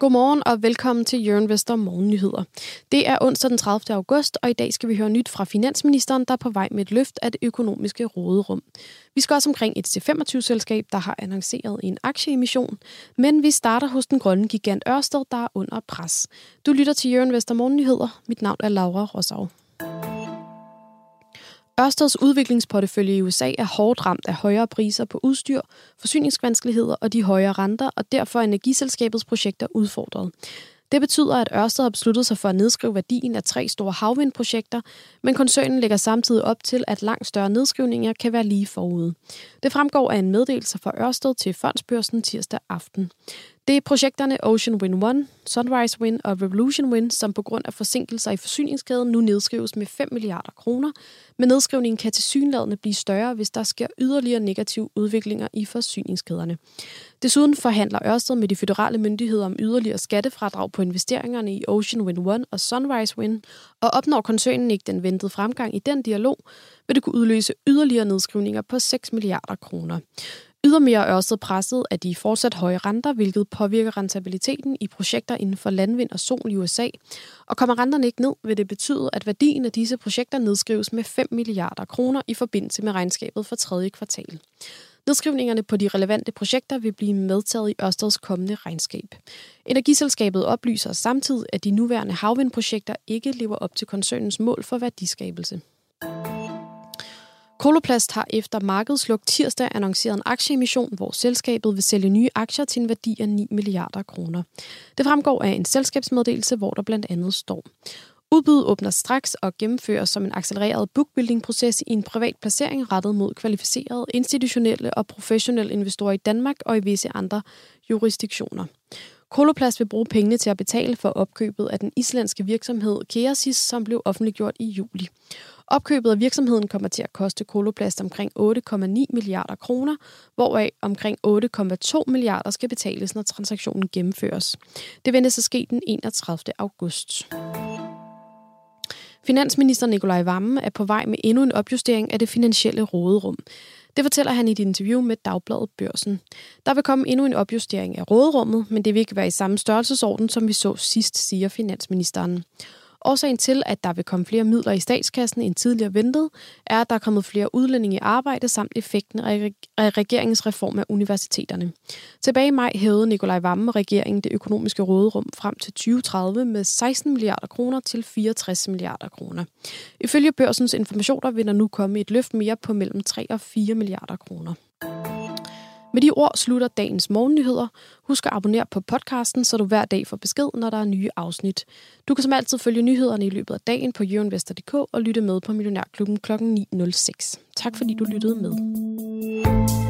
Godmorgen og velkommen til Jørgen Vester Morgennyheder. Det er onsdag den 30. august, og i dag skal vi høre nyt fra Finansministeren, der er på vej med et løft af det økonomiske råderum. Vi skal også omkring et C25-selskab, der har annonceret en aktieemission, men vi starter hos den grønne gigant Ørsted, der er under pres. Du lytter til Jørgen Vester Morgennyheder. Mit navn er Laura Rosau. Ørsteds udviklingsportefølje i USA er hårdt ramt af højere priser på udstyr, forsyningsvanskeligheder og de højere renter, og derfor er energiselskabets projekter udfordret. Det betyder, at Ørsted har besluttet sig for at nedskrive værdien af tre store havvindprojekter, men koncernen lægger samtidig op til, at langt større nedskrivninger kan være lige forude. Det fremgår af en meddelelse fra Ørsted til fondsbørsen tirsdag aften. Det er projekterne Ocean Wind 1, Sunrise Wind og Revolution Wind, som på grund af forsinkelser i forsyningskæden nu nedskrives med 5 milliarder kroner, men nedskrivningen kan til synlædende blive større, hvis der sker yderligere negative udviklinger i forsyningskæderne. Desuden forhandler Ørsted med de føderale myndigheder om yderligere skattefradrag på investeringerne i Ocean Wind 1 og Sunrise Wind, og opnår koncernen ikke den ventede fremgang i den dialog, vil det kunne udløse yderligere nedskrivninger på 6 milliarder kroner. Ydermere er også presset af de fortsat høje renter, hvilket påvirker rentabiliteten i projekter inden for landvind og sol i USA. Og kommer renterne ikke ned, vil det betyde, at værdien af disse projekter nedskrives med 5 milliarder kroner i forbindelse med regnskabet for tredje kvartal. Nedskrivningerne på de relevante projekter vil blive medtaget i Ørsteds kommende regnskab. Energiselskabet oplyser samtidig, at de nuværende havvindprojekter ikke lever op til koncernens mål for værdiskabelse. Koloplast har efter markedsluk tirsdag annonceret en aktieemission, hvor selskabet vil sælge nye aktier til en værdi af 9 milliarder kroner. Det fremgår af en selskabsmeddelelse, hvor der blandt andet står. Udbuddet åbner straks og gennemføres som en accelereret bookbuilding-proces i en privat placering rettet mod kvalificerede, institutionelle og professionelle investorer i Danmark og i visse andre jurisdiktioner. Koloplast vil bruge pengene til at betale for opkøbet af den islandske virksomhed Keasis, som blev offentliggjort i juli. Opkøbet af virksomheden kommer til at koste Koloplast omkring 8,9 milliarder kroner, hvoraf omkring 8,2 milliarder skal betales, når transaktionen gennemføres. Det ventes at ske den 31. august. Finansminister Nikolaj Vammen er på vej med endnu en opjustering af det finansielle råderum. Det fortæller han i et interview med Dagbladet Børsen. Der vil komme endnu en opjustering af råderummet, men det vil ikke være i samme størrelsesorden, som vi så sidst, siger finansministeren. Årsagen til, at der vil komme flere midler i statskassen end tidligere ventet, er, at der er kommet flere udlændinge i arbejde samt effekten af regeringens reform af universiteterne. Tilbage i maj hævede Nikolaj Vammen regeringen det økonomiske råderum frem til 2030 med 16 milliarder kroner til 64 milliarder kroner. Ifølge børsens informationer vil der nu komme et løft mere på mellem 3 og 4 milliarder kroner. Med de ord slutter dagens morgennyheder. Husk at abonnere på podcasten, så du hver dag får besked, når der er nye afsnit. Du kan som altid følge nyhederne i løbet af dagen på jørinvestor.dk og lytte med på Millionærklubben kl. 9.06. Tak fordi du lyttede med.